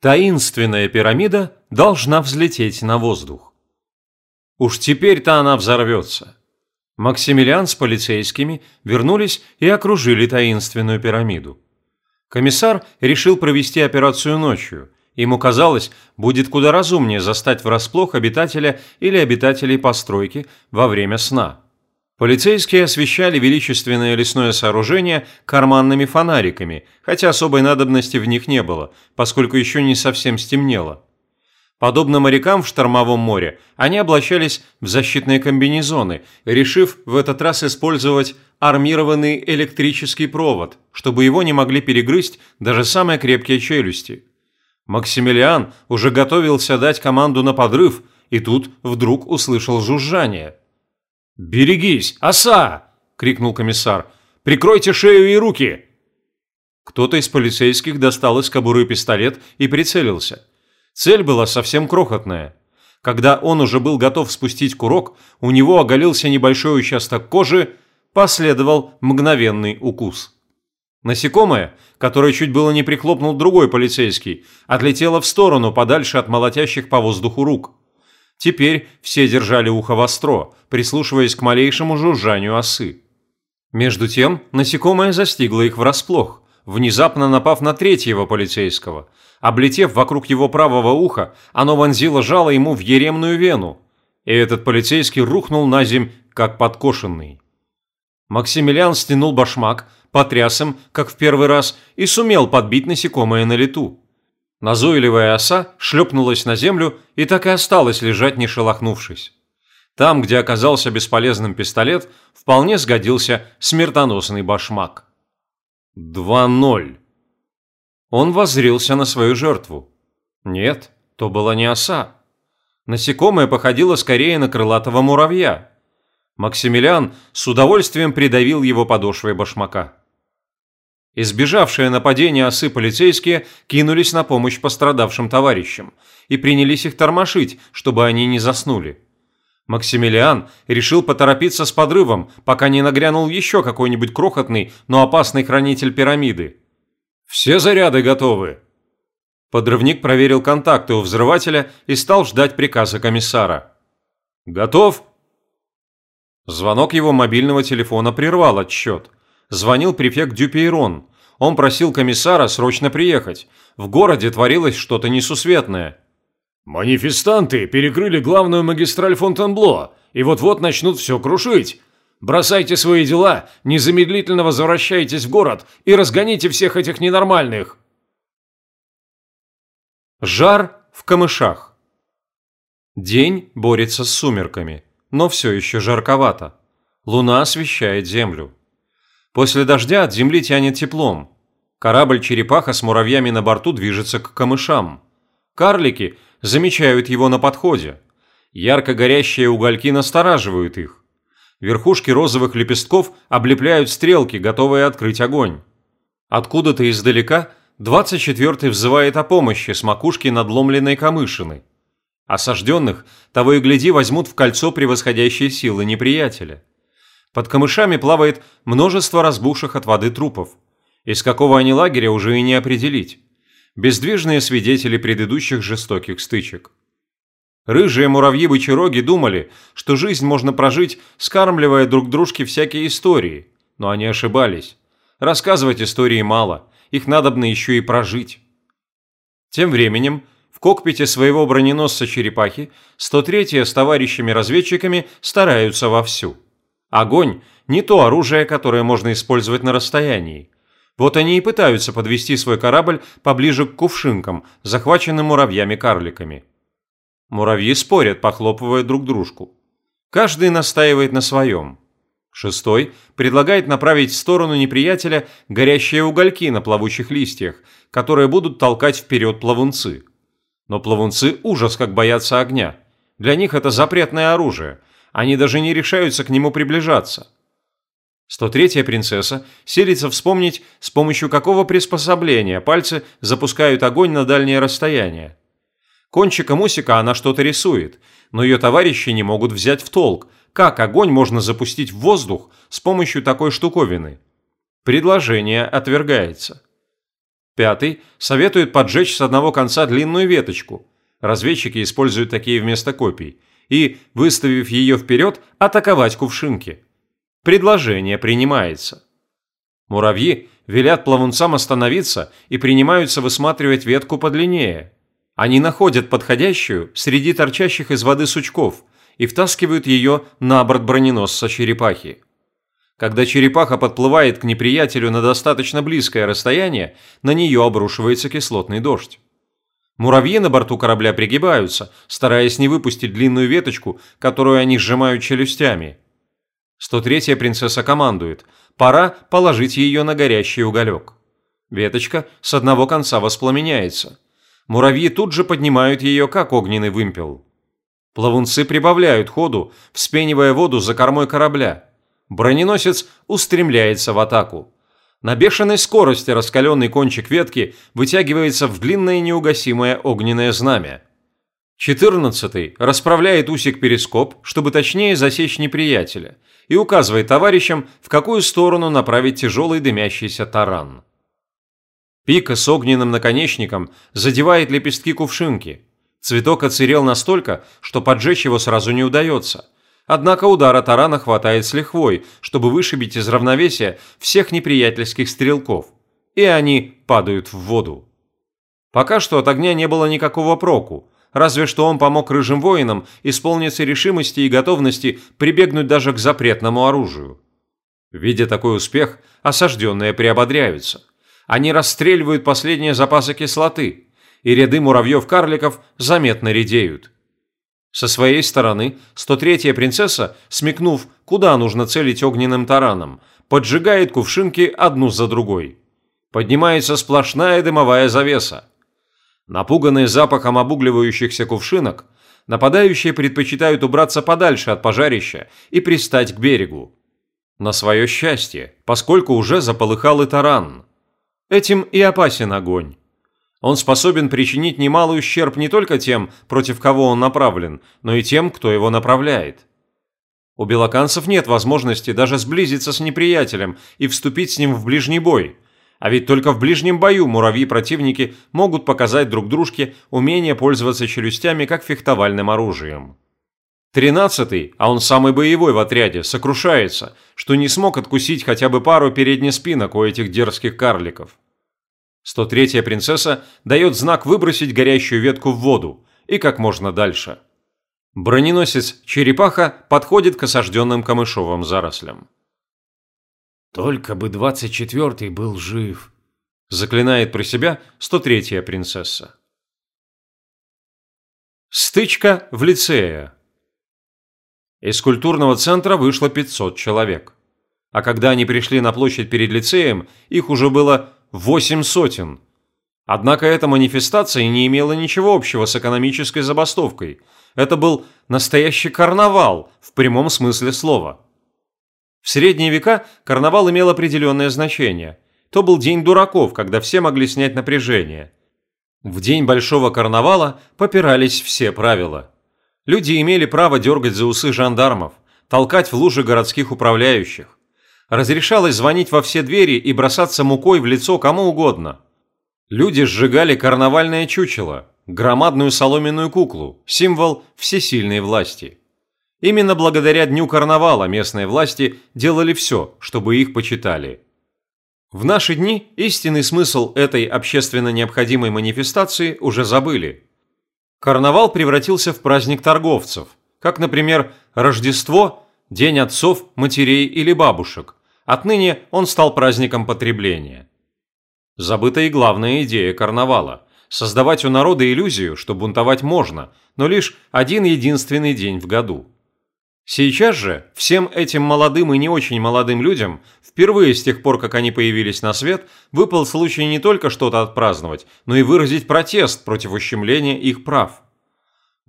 Таинственная пирамида должна взлететь на воздух. Уж теперь-то она взорвется. Максимилиан с полицейскими вернулись и окружили таинственную пирамиду. Комиссар решил провести операцию ночью. Ему казалось, будет куда разумнее застать врасплох обитателя или обитателей постройки во время сна. Полицейские освещали величественное лесное сооружение карманными фонариками, хотя особой надобности в них не было, поскольку еще не совсем стемнело. Подобно морякам в штормовом море, они облачались в защитные комбинезоны, решив в этот раз использовать армированный электрический провод, чтобы его не могли перегрызть даже самые крепкие челюсти. Максимилиан уже готовился дать команду на подрыв, и тут вдруг услышал жужжание – «Берегись, оса!» – крикнул комиссар. «Прикройте шею и руки!» Кто-то из полицейских достал из кобуры пистолет и прицелился. Цель была совсем крохотная. Когда он уже был готов спустить курок, у него оголился небольшой участок кожи, последовал мгновенный укус. Насекомое, которое чуть было не прихлопнул другой полицейский, отлетело в сторону подальше от молотящих по воздуху рук. Теперь все держали ухо востро, прислушиваясь к малейшему жужжанию осы. Между тем, насекомое застигло их врасплох, внезапно напав на третьего полицейского. Облетев вокруг его правого уха, оно вонзило жало ему в еремную вену, и этот полицейский рухнул на земь, как подкошенный. Максимилиан стянул башмак, потряс им, как в первый раз, и сумел подбить насекомое на лету. Назойливая оса шлепнулась на землю и так и осталась лежать, не шелохнувшись. Там, где оказался бесполезным пистолет, вполне сгодился смертоносный башмак. 2-0. Он воззрился на свою жертву. Нет, то была не оса. Насекомое походило скорее на крылатого муравья. Максимилиан с удовольствием придавил его подошвой башмака. Избежавшие нападения осы полицейские кинулись на помощь пострадавшим товарищам и принялись их тормошить, чтобы они не заснули. Максимилиан решил поторопиться с подрывом, пока не нагрянул еще какой-нибудь крохотный, но опасный хранитель пирамиды. «Все заряды готовы!» Подрывник проверил контакты у взрывателя и стал ждать приказа комиссара. «Готов?» Звонок его мобильного телефона прервал отсчет – звонил префект Дюпейрон. Он просил комиссара срочно приехать. В городе творилось что-то несусветное. «Манифестанты перекрыли главную магистраль Фонтенбло и вот-вот начнут все крушить. Бросайте свои дела, незамедлительно возвращайтесь в город и разгоните всех этих ненормальных!» Жар в камышах. День борется с сумерками, но все еще жарковато. Луна освещает землю. После дождя от земли тянет теплом. Корабль-черепаха с муравьями на борту движется к камышам. Карлики замечают его на подходе. Ярко горящие угольки настораживают их. Верхушки розовых лепестков облепляют стрелки, готовые открыть огонь. Откуда-то издалека 24-й взывает о помощи с макушки надломленной камышины. Осажденных того и гляди возьмут в кольцо превосходящие силы неприятеля. Под камышами плавает множество разбухших от воды трупов. Из какого они лагеря уже и не определить. Бездвижные свидетели предыдущих жестоких стычек. Рыжие муравьи-бычероги думали, что жизнь можно прожить, скармливая друг дружке всякие истории. Но они ошибались. Рассказывать истории мало, их надобно еще и прожить. Тем временем, в кокпите своего броненосца черепахи 103-я с товарищами-разведчиками стараются вовсю. Огонь – не то оружие, которое можно использовать на расстоянии. Вот они и пытаются подвести свой корабль поближе к кувшинкам, захваченным муравьями-карликами. Муравьи спорят, похлопывая друг дружку. Каждый настаивает на своем. Шестой предлагает направить в сторону неприятеля горящие угольки на плавучих листьях, которые будут толкать вперед плавунцы. Но плавунцы ужас как боятся огня. Для них это запретное оружие – они даже не решаются к нему приближаться. 103-я принцесса селится вспомнить, с помощью какого приспособления пальцы запускают огонь на дальнее расстояние. Кончиком усика она что-то рисует, но ее товарищи не могут взять в толк, как огонь можно запустить в воздух с помощью такой штуковины. Предложение отвергается. Пятый советует поджечь с одного конца длинную веточку. Разведчики используют такие вместо копий. И, выставив ее вперед, атаковать кувшинки. Предложение принимается. Муравьи велят плавунцам остановиться и принимаются высматривать ветку подлиннее. Они находят подходящую среди торчащих из воды сучков и втаскивают ее на борт броненосца черепахи. Когда черепаха подплывает к неприятелю на достаточно близкое расстояние, на нее обрушивается кислотный дождь. Муравьи на борту корабля пригибаются, стараясь не выпустить длинную веточку, которую они сжимают челюстями. 103-я принцесса командует. Пора положить ее на горящий уголек. Веточка с одного конца воспламеняется. Муравьи тут же поднимают ее, как огненный вымпел. Плавунцы прибавляют ходу, вспенивая воду за кормой корабля. Броненосец устремляется в атаку. На бешеной скорости раскаленный кончик ветки вытягивается в длинное неугасимое огненное знамя. Четырнадцатый расправляет усик-перископ, чтобы точнее засечь неприятеля, и указывает товарищам, в какую сторону направить тяжелый дымящийся таран. Пика с огненным наконечником задевает лепестки кувшинки. Цветок оцерел настолько, что поджечь его сразу не удается – Однако удара тарана хватает с лихвой, чтобы вышибить из равновесия всех неприятельских стрелков, и они падают в воду. Пока что от огня не было никакого проку, разве что он помог рыжим воинам исполниться решимости и готовности прибегнуть даже к запретному оружию. Видя такой успех, осажденные приободряются. Они расстреливают последние запасы кислоты, и ряды муравьев-карликов заметно редеют. Со своей стороны 103-я принцесса, смекнув, куда нужно целить огненным тараном, поджигает кувшинки одну за другой. Поднимается сплошная дымовая завеса. Напуганные запахом обугливающихся кувшинок, нападающие предпочитают убраться подальше от пожарища и пристать к берегу. На свое счастье, поскольку уже заполыхал и таран. Этим и опасен огонь. Он способен причинить немалый ущерб не только тем, против кого он направлен, но и тем, кто его направляет. У белоканцев нет возможности даже сблизиться с неприятелем и вступить с ним в ближний бой. А ведь только в ближнем бою муравьи-противники могут показать друг дружке умение пользоваться челюстями как фехтовальным оружием. Тринадцатый, а он самый боевой в отряде, сокрушается, что не смог откусить хотя бы пару передних спинок у этих дерзких карликов. 103-я принцесса дает знак выбросить горящую ветку в воду и как можно дальше. Броненосец «Черепаха» подходит к осажденным камышовым зарослям. «Только бы 24-й был жив», – заклинает про себя 103-я принцесса. Стычка в лицее. Из культурного центра вышло 500 человек. А когда они пришли на площадь перед лицеем, их уже было восемь сотен. Однако эта манифестация не имела ничего общего с экономической забастовкой. Это был настоящий карнавал в прямом смысле слова. В средние века карнавал имел определенное значение. То был день дураков, когда все могли снять напряжение. В день большого карнавала попирались все правила. Люди имели право дергать за усы жандармов, толкать в лужи городских управляющих, разрешалось звонить во все двери и бросаться мукой в лицо кому угодно. Люди сжигали карнавальное чучело, громадную соломенную куклу, символ всесильной власти. Именно благодаря Дню карнавала местные власти делали все, чтобы их почитали. В наши дни истинный смысл этой общественно необходимой манифестации уже забыли. Карнавал превратился в праздник торговцев, как, например, Рождество – День отцов, матерей или бабушек, Отныне он стал праздником потребления. Забыта и главная идея карнавала – создавать у народа иллюзию, что бунтовать можно, но лишь один единственный день в году. Сейчас же всем этим молодым и не очень молодым людям, впервые с тех пор, как они появились на свет, выпал случай не только что-то отпраздновать, но и выразить протест против ущемления их прав.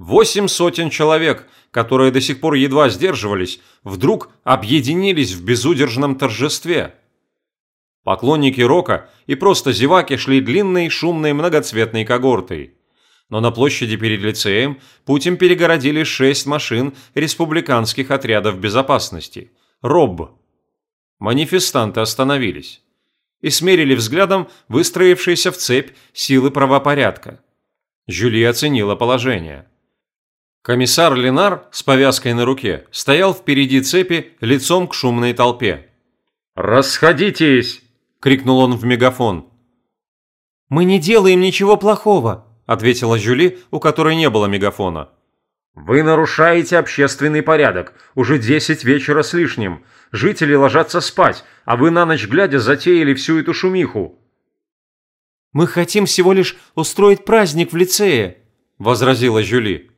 Восемь сотен человек, которые до сих пор едва сдерживались, вдруг объединились в безудержном торжестве. Поклонники рока и просто зеваки шли длинной, шумной, многоцветной когортой. Но на площади перед лицеем путем перегородили шесть машин республиканских отрядов безопасности – РОБ. Манифестанты остановились. и смерили взглядом выстроившиеся в цепь силы правопорядка. Жюли оценила положение. Комиссар Ленар с повязкой на руке стоял впереди цепи лицом к шумной толпе. «Расходитесь!» – крикнул он в мегафон. «Мы не делаем ничего плохого», – ответила Жюли, у которой не было мегафона. «Вы нарушаете общественный порядок. Уже десять вечера с лишним. Жители ложатся спать, а вы на ночь глядя затеяли всю эту шумиху». «Мы хотим всего лишь устроить праздник в лицее», – возразила Жюли.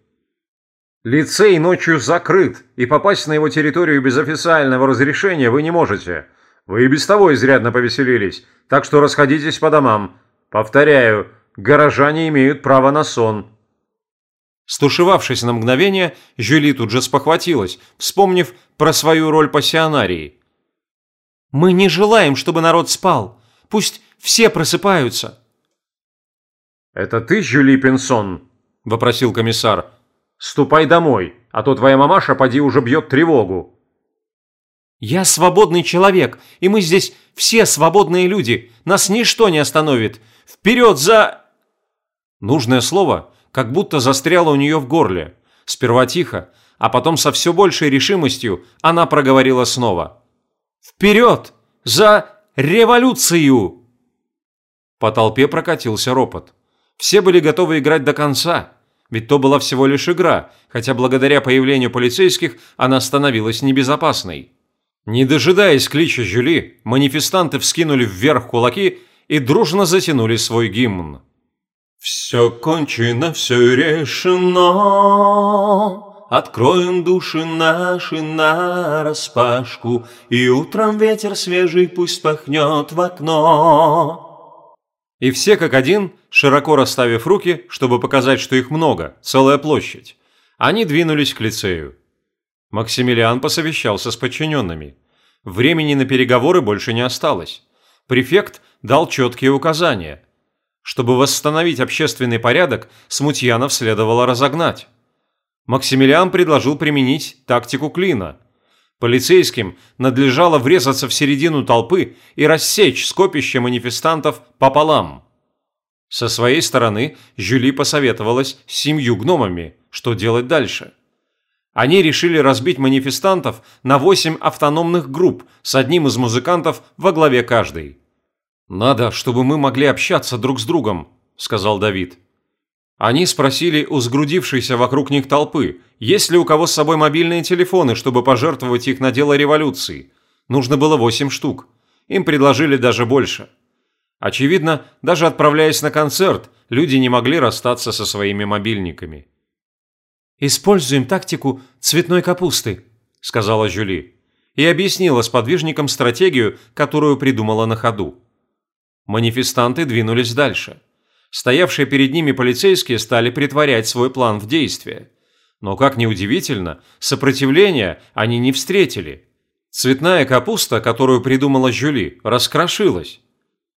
«Лицей ночью закрыт, и попасть на его территорию без официального разрешения вы не можете. Вы и без того изрядно повеселились, так что расходитесь по домам. Повторяю, горожане имеют право на сон». Стушевавшись на мгновение, Жюли тут же спохватилась, вспомнив про свою роль пассионарии. «Мы не желаем, чтобы народ спал. Пусть все просыпаются». «Это ты, Жюли Пенсон?» – вопросил комиссар. «Ступай домой, а то твоя мамаша поди уже бьет тревогу». «Я свободный человек, и мы здесь все свободные люди. Нас ничто не остановит. Вперед за...» Нужное слово как будто застряло у нее в горле. Сперва тихо, а потом со все большей решимостью она проговорила снова. «Вперед! За революцию!» По толпе прокатился ропот. Все были готовы играть до конца, ведь то была всего лишь игра, хотя благодаря появлению полицейских она становилась небезопасной. Не дожидаясь клича Жюли, манифестанты вскинули вверх кулаки и дружно затянули свой гимн. «Все кончено, все решено, Откроем души наши на распашку, И утром ветер свежий пусть пахнет в окно». И все как один, широко расставив руки, чтобы показать, что их много, целая площадь, они двинулись к лицею. Максимилиан посовещался с подчиненными. Времени на переговоры больше не осталось. Префект дал четкие указания – чтобы восстановить общественный порядок, смутьянов следовало разогнать. Максимилиан предложил применить тактику клина. Полицейским надлежало врезаться в середину толпы и рассечь скопище манифестантов пополам. Со своей стороны Жюли посоветовалась с семью гномами, что делать дальше. Они решили разбить манифестантов на восемь автономных групп с одним из музыкантов во главе каждой. «Надо, чтобы мы могли общаться друг с другом», – сказал Давид. Они спросили у сгрудившейся вокруг них толпы, есть ли у кого с собой мобильные телефоны, чтобы пожертвовать их на дело революции. Нужно было восемь штук. Им предложили даже больше. Очевидно, даже отправляясь на концерт, люди не могли расстаться со своими мобильниками. «Используем тактику цветной капусты», – сказала Жюли, и объяснила сподвижникам стратегию, которую придумала на ходу. Манифестанты двинулись дальше. Стоявшие перед ними полицейские стали притворять свой план в действие. Но, как ни удивительно, сопротивления они не встретили. Цветная капуста, которую придумала Жюли, раскрошилась.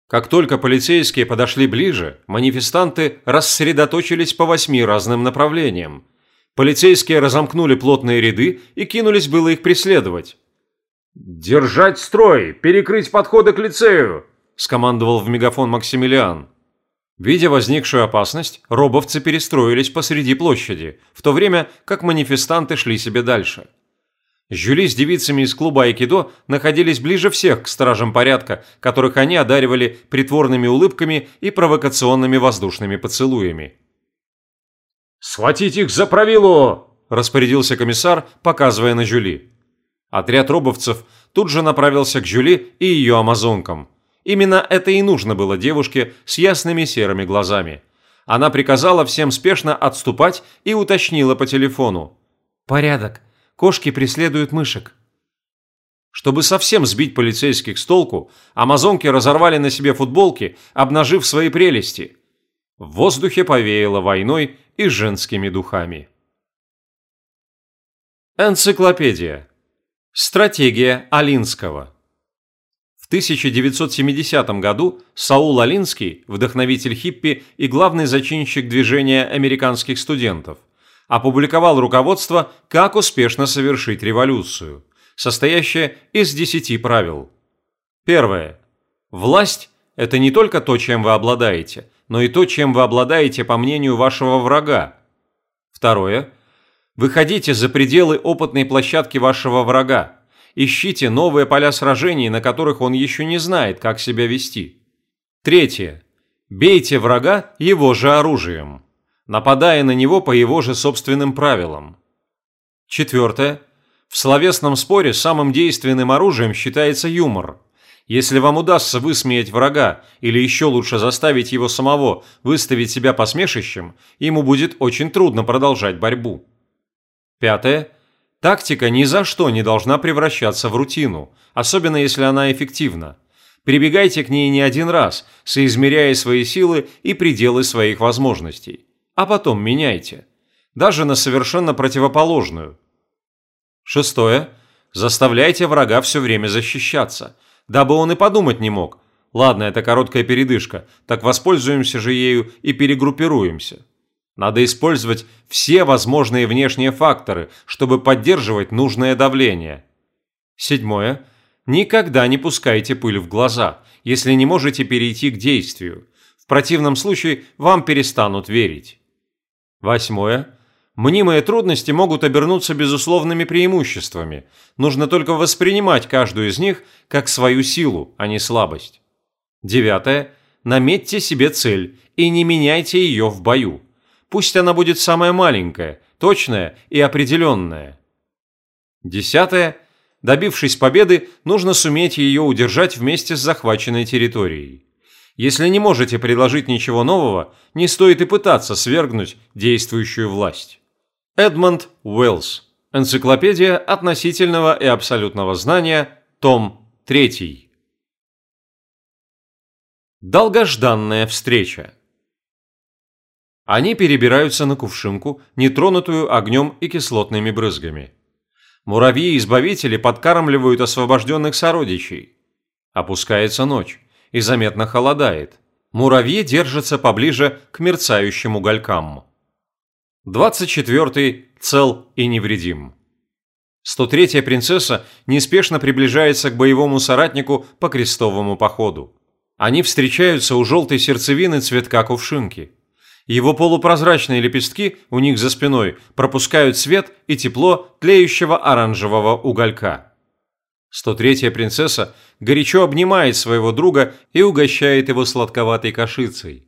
Как только полицейские подошли ближе, манифестанты рассредоточились по восьми разным направлениям. Полицейские разомкнули плотные ряды и кинулись было их преследовать. «Держать строй! Перекрыть подходы к лицею!» – скомандовал в мегафон Максимилиан. Видя возникшую опасность, робовцы перестроились посреди площади, в то время как манифестанты шли себе дальше. Жюли с девицами из клуба Айкидо находились ближе всех к стражам порядка, которых они одаривали притворными улыбками и провокационными воздушными поцелуями. «Схватить их за правило!» – распорядился комиссар, показывая на Жюли. Отряд робовцев тут же направился к Жюли и ее амазонкам – Именно это и нужно было девушке с ясными серыми глазами. Она приказала всем спешно отступать и уточнила по телефону. «Порядок. Кошки преследуют мышек». Чтобы совсем сбить полицейских с толку, амазонки разорвали на себе футболки, обнажив свои прелести. В воздухе повеяло войной и женскими духами. Энциклопедия. Стратегия Алинского. 1970 году Саул Алинский, вдохновитель хиппи и главный зачинщик движения американских студентов, опубликовал руководство «Как успешно совершить революцию», состоящее из 10 правил. Первое. Власть – это не только то, чем вы обладаете, но и то, чем вы обладаете по мнению вашего врага. Второе. Выходите за пределы опытной площадки вашего врага. Ищите новые поля сражений, на которых он еще не знает, как себя вести. Третье. Бейте врага его же оружием, нападая на него по его же собственным правилам. Четвертое. В словесном споре самым действенным оружием считается юмор. Если вам удастся высмеять врага, или еще лучше заставить его самого выставить себя посмешищем, ему будет очень трудно продолжать борьбу. Пятое. Тактика ни за что не должна превращаться в рутину, особенно если она эффективна. Прибегайте к ней не один раз, соизмеряя свои силы и пределы своих возможностей. А потом меняйте. Даже на совершенно противоположную. Шестое. Заставляйте врага все время защищаться, дабы он и подумать не мог. Ладно, это короткая передышка, так воспользуемся же ею и перегруппируемся. Надо использовать все возможные внешние факторы, чтобы поддерживать нужное давление. Седьмое. Никогда не пускайте пыль в глаза, если не можете перейти к действию. В противном случае вам перестанут верить. Восьмое. Мнимые трудности могут обернуться безусловными преимуществами. Нужно только воспринимать каждую из них как свою силу, а не слабость. Девятое. Наметьте себе цель и не меняйте ее в бою. Пусть она будет самая маленькая, точная и определенная. Десятое. Добившись победы, нужно суметь ее удержать вместе с захваченной территорией. Если не можете предложить ничего нового, не стоит и пытаться свергнуть действующую власть. Эдмонд Уэллс. Энциклопедия относительного и абсолютного знания. Том 3. Долгожданная встреча. Они перебираются на кувшинку, нетронутую огнем и кислотными брызгами. Муравьи-избавители подкармливают освобожденных сородичей. Опускается ночь, и заметно холодает. Муравьи держатся поближе к мерцающим уголькам. 24 цел и невредим. 103-я принцесса неспешно приближается к боевому соратнику по крестовому походу. Они встречаются у желтой сердцевины цветка кувшинки. Его полупрозрачные лепестки у них за спиной пропускают свет и тепло тлеющего оранжевого уголька. 103-я принцесса горячо обнимает своего друга и угощает его сладковатой кашицей.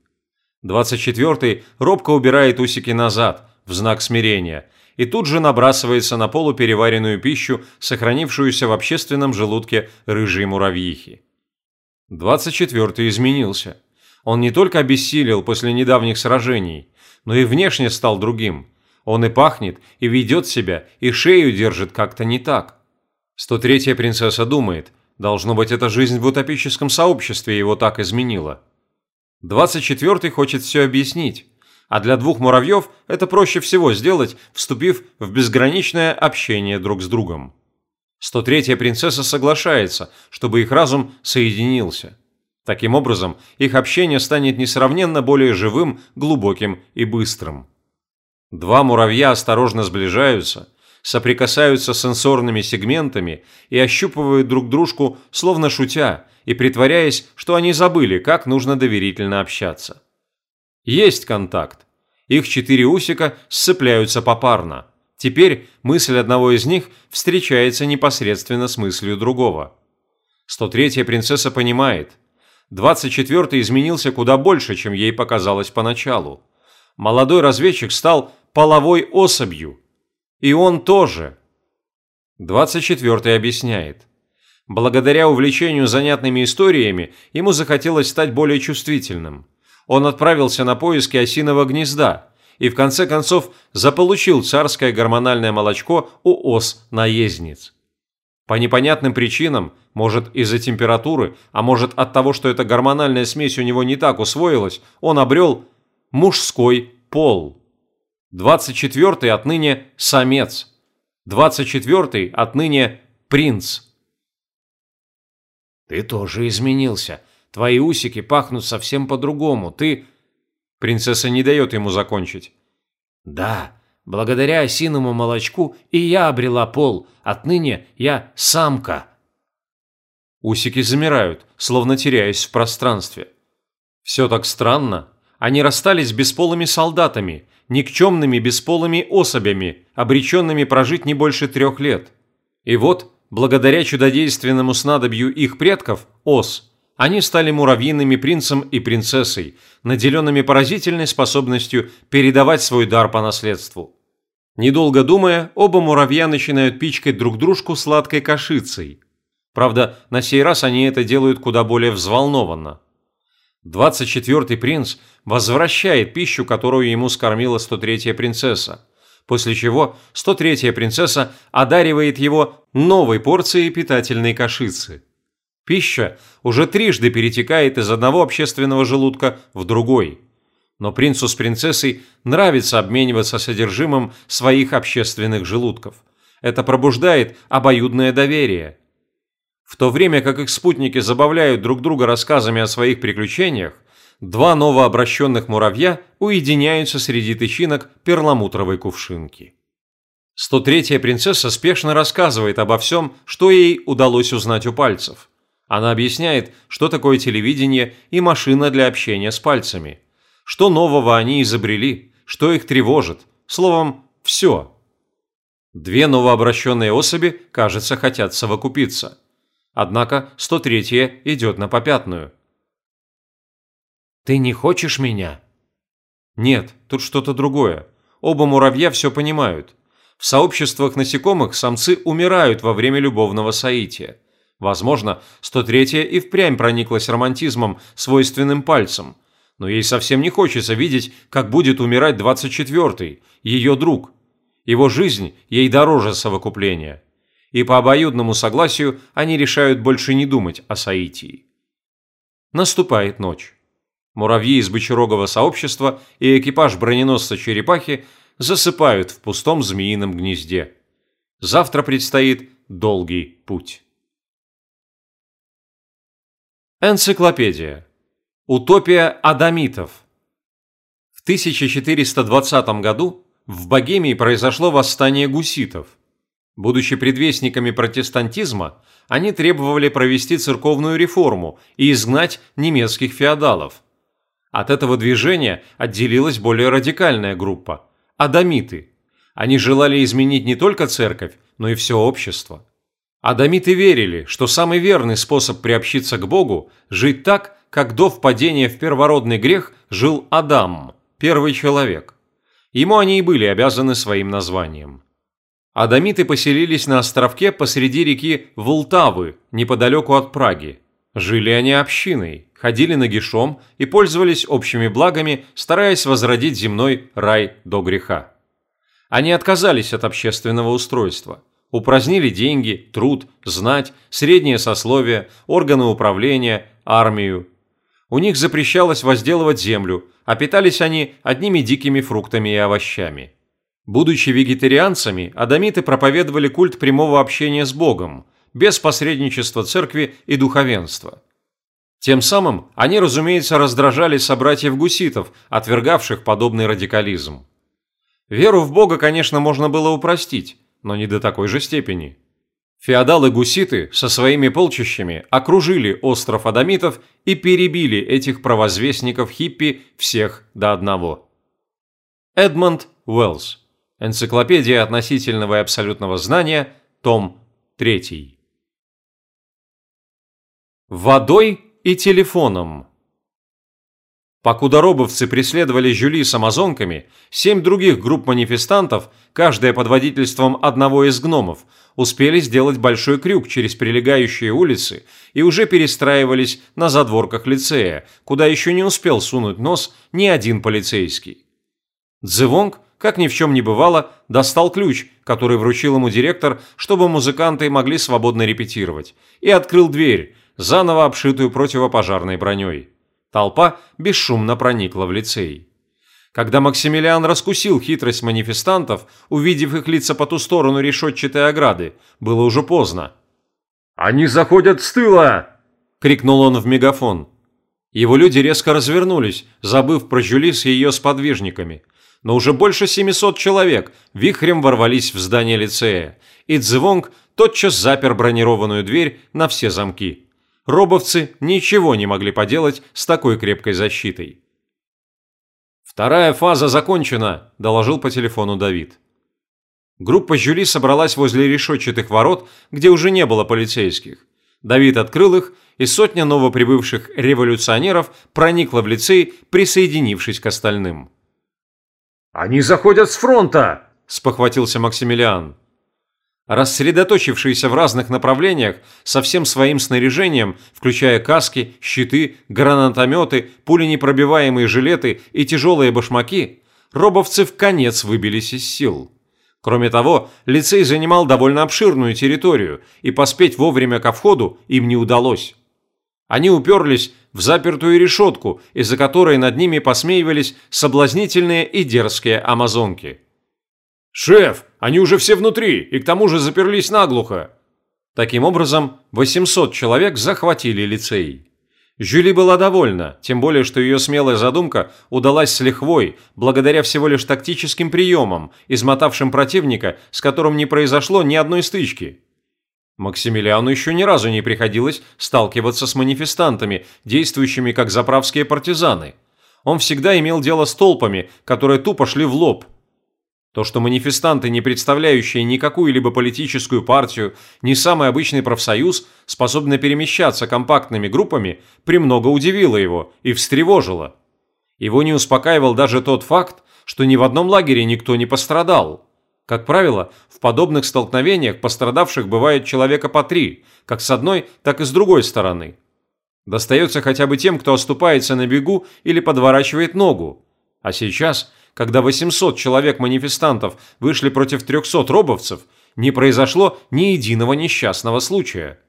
24-й робко убирает усики назад, в знак смирения, и тут же набрасывается на полупереваренную пищу, сохранившуюся в общественном желудке рыжей муравьихи. 24-й изменился. Он не только обессилел после недавних сражений, но и внешне стал другим. Он и пахнет, и ведет себя, и шею держит как-то не так. 103-я принцесса думает, должно быть, эта жизнь в утопическом сообществе его так изменила. 24-й хочет все объяснить, а для двух муравьев это проще всего сделать, вступив в безграничное общение друг с другом. 103-я принцесса соглашается, чтобы их разум соединился. Таким образом, их общение станет несравненно более живым, глубоким и быстрым. Два муравья осторожно сближаются, соприкасаются сенсорными сегментами и ощупывают друг дружку, словно шутя, и притворяясь, что они забыли, как нужно доверительно общаться. Есть контакт. Их четыре усика сцепляются попарно. Теперь мысль одного из них встречается непосредственно с мыслью другого. 103-я принцесса понимает – 24-й изменился куда больше, чем ей показалось поначалу. Молодой разведчик стал половой особью. И он тоже. 24-й объясняет. Благодаря увлечению занятными историями ему захотелось стать более чувствительным. Он отправился на поиски осиного гнезда и в конце концов заполучил царское гормональное молочко у ос-наездниц. По непонятным причинам, может из-за температуры, а может от того, что эта гормональная смесь у него не так усвоилась, он обрел мужской пол. 24-й отныне самец. 24-й отныне принц. «Ты тоже изменился. Твои усики пахнут совсем по-другому. Ты...» Принцесса не дает ему закончить. «Да, Благодаря осиному молочку и я обрела пол. Отныне я самка. Усики замирают, словно теряясь в пространстве. Все так странно. Они расстались бесполыми солдатами, никчемными бесполыми особями, обреченными прожить не больше трех лет. И вот, благодаря чудодейственному снадобью их предков, ос, они стали муравьиными принцем и принцессой, наделенными поразительной способностью передавать свой дар по наследству. Недолго думая, оба муравья начинают пичкать друг дружку сладкой кашицей. Правда, на сей раз они это делают куда более взволнованно. 24-й принц возвращает пищу, которую ему скормила 103-я принцесса, после чего 103-я принцесса одаривает его новой порцией питательной кашицы. Пища уже трижды перетекает из одного общественного желудка в другой. Но принцу с принцессой нравится обмениваться содержимым своих общественных желудков. Это пробуждает обоюдное доверие. В то время как их спутники забавляют друг друга рассказами о своих приключениях, два новообращенных муравья уединяются среди тычинок перламутровой кувшинки. 103-я принцесса спешно рассказывает обо всем, что ей удалось узнать у пальцев – она объясняет, что такое телевидение и машина для общения с пальцами. Что нового они изобрели, что их тревожит. Словом, все. Две новообращенные особи, кажется, хотят совокупиться. Однако 103-я идет на попятную. «Ты не хочешь меня?» Нет, тут что-то другое. Оба муравья все понимают. В сообществах насекомых самцы умирают во время любовного соития. Возможно, 103-я и впрямь прониклась романтизмом, свойственным пальцем. Но ей совсем не хочется видеть, как будет умирать 24-й, ее друг. Его жизнь ей дороже совокупления. И по обоюдному согласию они решают больше не думать о Саитии. Наступает ночь. Муравьи из бочерогого сообщества и экипаж броненосца черепахи засыпают в пустом змеином гнезде. Завтра предстоит долгий путь. Энциклопедия. Утопия адамитов. В 1420 году в Богемии произошло восстание гуситов. Будучи предвестниками протестантизма, они требовали провести церковную реформу и изгнать немецких феодалов. От этого движения отделилась более радикальная группа – адамиты. Они желали изменить не только церковь, но и все общество. Адамиты верили, что самый верный способ приобщиться к Богу – жить так, как до впадения в первородный грех жил Адам, первый человек. Ему они и были обязаны своим названием. Адамиты поселились на островке посреди реки Волтавы, неподалеку от Праги. Жили они общиной, ходили нагишом и пользовались общими благами, стараясь возродить земной рай до греха. Они отказались от общественного устройства – Упразднили деньги, труд, знать, среднее сословие, органы управления, армию. У них запрещалось возделывать землю, а питались они одними дикими фруктами и овощами. Будучи вегетарианцами, адамиты проповедовали культ прямого общения с Богом, без посредничества церкви и духовенства. Тем самым они, разумеется, раздражали собратьев-гуситов, отвергавших подобный радикализм. Веру в Бога, конечно, можно было упростить, но не до такой же степени. Феодалы-гуситы со своими полчищами окружили остров Адамитов и перебили этих провозвестников хиппи всех до одного. Эдмонд Уэллс. Энциклопедия относительного и абсолютного знания, том 3. Водой и телефоном. Покуда робовцы преследовали Жюли с амазонками, семь других групп манифестантов, каждая под водительством одного из гномов, успели сделать большой крюк через прилегающие улицы и уже перестраивались на задворках лицея, куда еще не успел сунуть нос ни один полицейский. Дзевонг, как ни в чем не бывало, достал ключ, который вручил ему директор, чтобы музыканты могли свободно репетировать, и открыл дверь, заново обшитую противопожарной броней. Толпа бесшумно проникла в лицей. Когда Максимилиан раскусил хитрость манифестантов, увидев их лица по ту сторону решетчатой ограды, было уже поздно. «Они заходят с тыла!» – крикнул он в мегафон. Его люди резко развернулись, забыв про Жюли с ее сподвижниками. Но уже больше 700 человек вихрем ворвались в здание лицея, и Цзывонг тотчас запер бронированную дверь на все замки. Робовцы ничего не могли поделать с такой крепкой защитой. «Вторая фаза закончена», – доложил по телефону Давид. Группа Жюли собралась возле решетчатых ворот, где уже не было полицейских. Давид открыл их, и сотня новоприбывших революционеров проникла в лицей, присоединившись к остальным. «Они заходят с фронта!» – спохватился Максимилиан. Рассредоточившиеся в разных направлениях со всем своим снаряжением, включая каски, щиты, гранатометы, пуленепробиваемые жилеты и тяжелые башмаки, робовцы в конец выбились из сил. Кроме того, лицей занимал довольно обширную территорию, и поспеть вовремя ко входу им не удалось. Они уперлись в запертую решетку, из-за которой над ними посмеивались соблазнительные и дерзкие амазонки. «Шеф, они уже все внутри, и к тому же заперлись наглухо!» Таким образом, 800 человек захватили лицей. Жюли была довольна, тем более, что ее смелая задумка удалась с лихвой, благодаря всего лишь тактическим приемам, измотавшим противника, с которым не произошло ни одной стычки. Максимилиану еще ни разу не приходилось сталкиваться с манифестантами, действующими как заправские партизаны. Он всегда имел дело с толпами, которые тупо шли в лоб – то, что манифестанты, не представляющие ни какую-либо политическую партию, ни самый обычный профсоюз, способны перемещаться компактными группами, премного удивило его и встревожило. Его не успокаивал даже тот факт, что ни в одном лагере никто не пострадал. Как правило, в подобных столкновениях пострадавших бывает человека по три, как с одной, так и с другой стороны. Достается хотя бы тем, кто оступается на бегу или подворачивает ногу. А сейчас – когда 800 человек-манифестантов вышли против 300 робовцев, не произошло ни единого несчастного случая.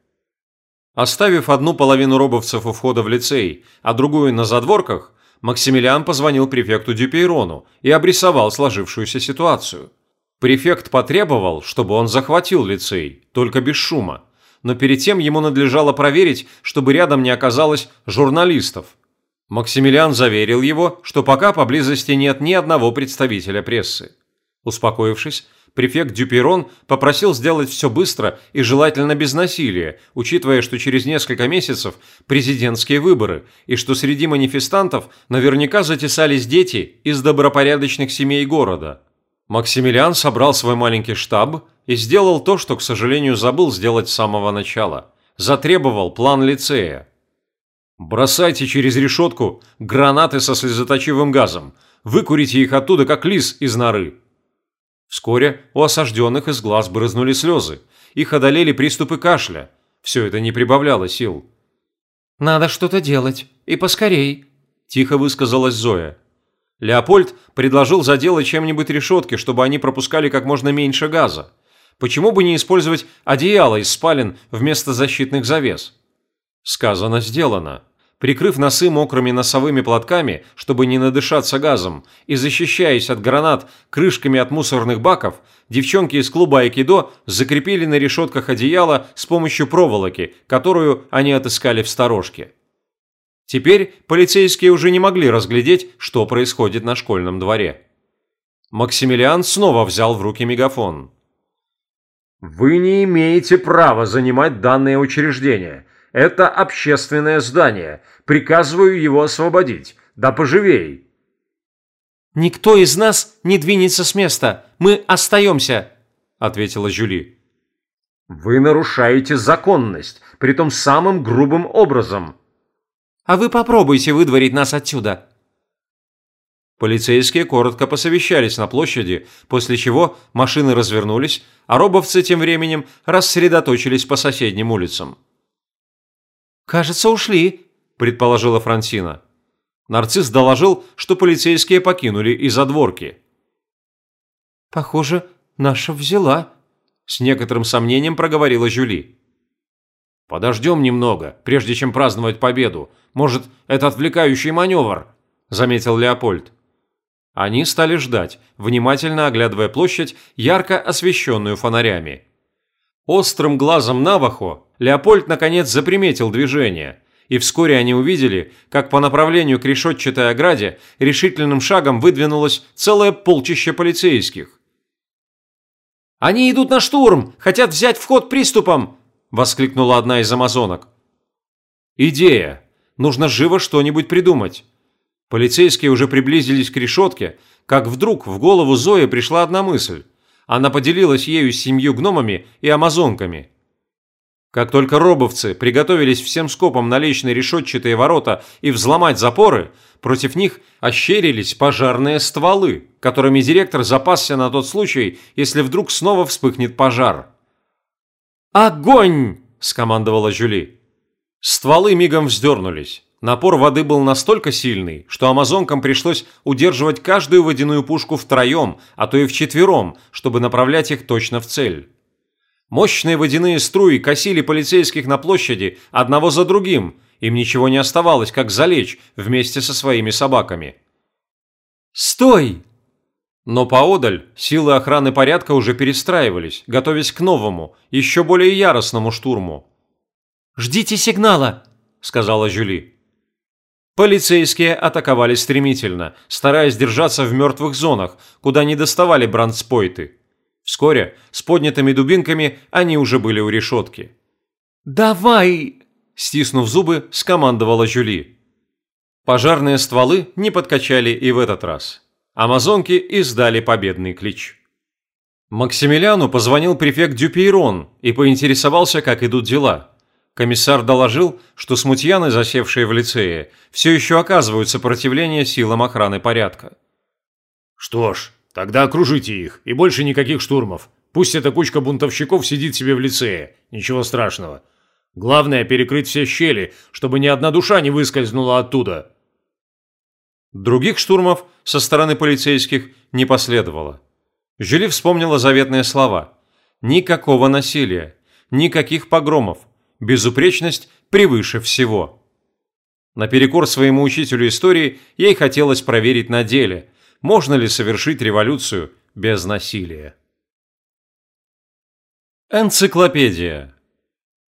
Оставив одну половину робовцев у входа в лицей, а другую на задворках, Максимилиан позвонил префекту Дюпейрону и обрисовал сложившуюся ситуацию. Префект потребовал, чтобы он захватил лицей, только без шума, но перед тем ему надлежало проверить, чтобы рядом не оказалось журналистов, Максимилиан заверил его, что пока поблизости нет ни одного представителя прессы. Успокоившись, префект Дюперон попросил сделать все быстро и желательно без насилия, учитывая, что через несколько месяцев президентские выборы и что среди манифестантов наверняка затесались дети из добропорядочных семей города. Максимилиан собрал свой маленький штаб и сделал то, что, к сожалению, забыл сделать с самого начала. Затребовал план лицея. Бросайте через решетку гранаты со слезоточивым газом. Выкурите их оттуда, как лис из норы. Вскоре у осажденных из глаз брызнули слезы. Их одолели приступы кашля. Все это не прибавляло сил. «Надо что-то делать. И поскорей», – тихо высказалась Зоя. Леопольд предложил заделать чем-нибудь решетки, чтобы они пропускали как можно меньше газа. Почему бы не использовать одеяло из спален вместо защитных завес? Сказано, сделано. Прикрыв носы мокрыми носовыми платками, чтобы не надышаться газом, и защищаясь от гранат крышками от мусорных баков, девчонки из клуба айкидо закрепили на решетках одеяло с помощью проволоки, которую они отыскали в сторожке. Теперь полицейские уже не могли разглядеть, что происходит на школьном дворе. Максимилиан снова взял в руки мегафон. «Вы не имеете права занимать данное учреждение. Это общественное здание. Приказываю его освободить. Да поживей!» «Никто из нас не двинется с места. Мы остаемся», – ответила Жюли. «Вы нарушаете законность, притом самым грубым образом». «А вы попробуйте выдворить нас отсюда». Полицейские коротко посовещались на площади, после чего машины развернулись, а робовцы тем временем рассредоточились по соседним улицам. «Кажется, ушли», – предположила Франсина. Нарцисс доложил, что полицейские покинули из-за дворки. «Похоже, наша взяла», – с некоторым сомнением проговорила Жюли. «Подождем немного, прежде чем праздновать победу. Может, это отвлекающий маневр», – заметил Леопольд. Они стали ждать, внимательно оглядывая площадь, ярко освещенную фонарями. Острым глазом Навахо Леопольд наконец заприметил движение, и вскоре они увидели, как по направлению к решетчатой ограде решительным шагом выдвинулось целое полчище полицейских. «Они идут на штурм! Хотят взять вход приступом!» – воскликнула одна из амазонок. Идея. Нужно живо что-нибудь придумать. Полицейские уже приблизились к решетке, как вдруг в голову Зои пришла одна мысль. Она поделилась ею с семью гномами и амазонками. Как только робовцы приготовились всем скопом налечь на решетчатые ворота и взломать запоры, против них ощерились пожарные стволы, которыми директор запасся на тот случай, если вдруг снова вспыхнет пожар. «Огонь!» – скомандовала Жюли. Стволы мигом вздернулись. Напор воды был настолько сильный, что амазонкам пришлось удерживать каждую водяную пушку втроем, а то и вчетвером, чтобы направлять их точно в цель. Мощные водяные струи косили полицейских на площади одного за другим, им ничего не оставалось, как залечь вместе со своими собаками. «Стой!» Но поодаль силы охраны порядка уже перестраивались, готовясь к новому, еще более яростному штурму. «Ждите сигнала!» – сказала Жюли. Полицейские атаковали стремительно, стараясь держаться в мертвых зонах, куда не доставали брандспойты. Вскоре, с поднятыми дубинками, они уже были у решетки. «Давай!» – стиснув зубы, скомандовала Жюли. Пожарные стволы не подкачали и в этот раз. Амазонки издали победный клич. Максимилиану позвонил префект Дюпейрон и поинтересовался, как идут дела – Комиссар доложил, что смутьяны, засевшие в лицее, все еще оказывают сопротивление силам охраны порядка. «Что ж, тогда окружите их, и больше никаких штурмов. Пусть эта кучка бунтовщиков сидит себе в лицее, ничего страшного. Главное – перекрыть все щели, чтобы ни одна душа не выскользнула оттуда». Других штурмов со стороны полицейских не последовало. Жюли вспомнила заветные слова. «Никакого насилия, никаких погромов, безупречность превыше всего. Наперекор своему учителю истории ей хотелось проверить на деле, можно ли совершить революцию без насилия. Энциклопедия.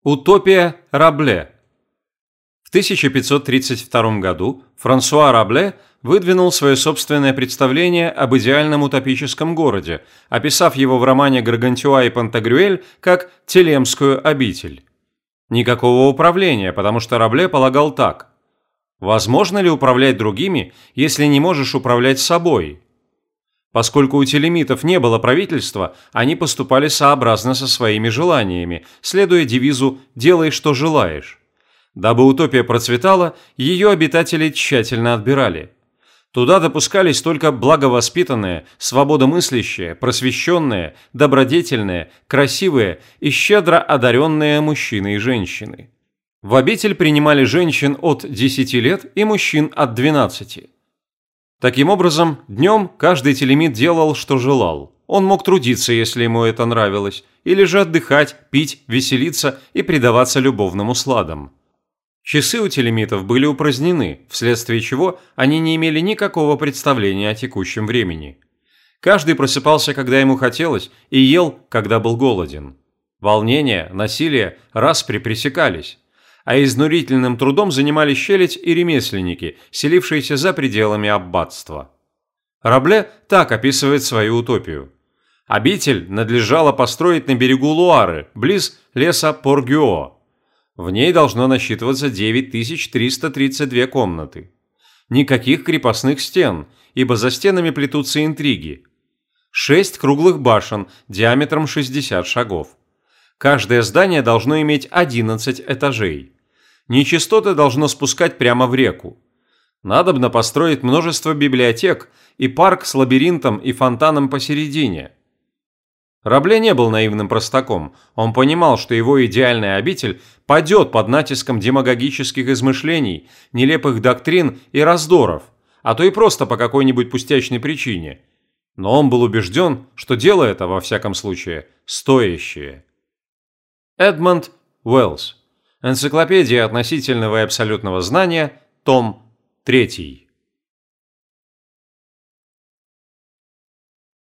Утопия Рабле. В 1532 году Франсуа Рабле выдвинул свое собственное представление об идеальном утопическом городе, описав его в романе «Гаргантюа и Пантагрюэль» как «Телемскую обитель». Никакого управления, потому что Рабле полагал так. Возможно ли управлять другими, если не можешь управлять собой? Поскольку у телемитов не было правительства, они поступали сообразно со своими желаниями, следуя девизу «делай, что желаешь». Дабы утопия процветала, ее обитатели тщательно отбирали – Туда допускались только благовоспитанные, свободомыслящие, просвещенные, добродетельные, красивые и щедро одаренные мужчины и женщины. В обитель принимали женщин от 10 лет и мужчин от 12. Таким образом, днем каждый телемит делал, что желал. Он мог трудиться, если ему это нравилось, или же отдыхать, пить, веселиться и предаваться любовным усладам. Часы у телемитов были упразднены, вследствие чего они не имели никакого представления о текущем времени. Каждый просыпался, когда ему хотелось, и ел, когда был голоден. Волнение, насилие, распри пресекались. А изнурительным трудом занимались щелить и ремесленники, селившиеся за пределами аббатства. Рабле так описывает свою утопию. Обитель надлежало построить на берегу Луары, близ леса Поргюо, в ней должно насчитываться 9332 комнаты. Никаких крепостных стен, ибо за стенами плетутся интриги. Шесть круглых башен диаметром 60 шагов. Каждое здание должно иметь 11 этажей. Нечистоты должно спускать прямо в реку. Надобно построить множество библиотек и парк с лабиринтом и фонтаном посередине – Рабле не был наивным простаком. Он понимал, что его идеальная обитель падет под натиском демагогических измышлений, нелепых доктрин и раздоров, а то и просто по какой-нибудь пустячной причине. Но он был убежден, что дело это, во всяком случае, стоящее. Эдмонд Уэллс. Энциклопедия относительного и абсолютного знания, том 3.